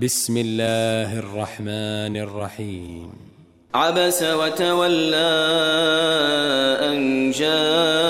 بسم الله الرحمن الرحيم عبس وتولى أن جاءه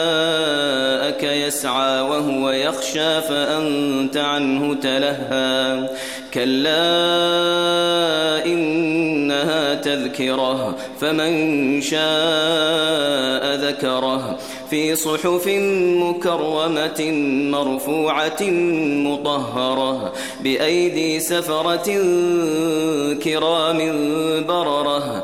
ويخشى فأنت عنه تلهى. كلا إنها تذكرة فمن شاء ذكره. في صحف مكرمة مرفوعة مطهرة بأيدي سفرة كرام بررة.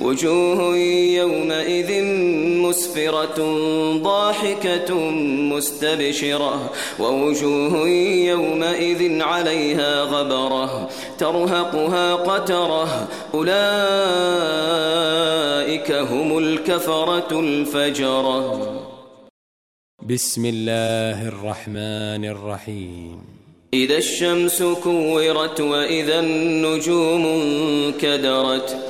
وجوه يومئذ مسفرة ضاحكة مستبشرة ووجوه يومئذ عليها غبرة ترهقها قترة أولئك هم الكفرة الفجرة. بسم الله الرحمن الرحيم. إذا الشمس كورت وإذا النجوم كدرت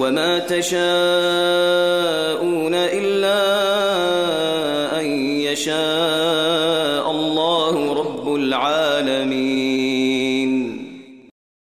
وما تشاءون إلا أن يشاء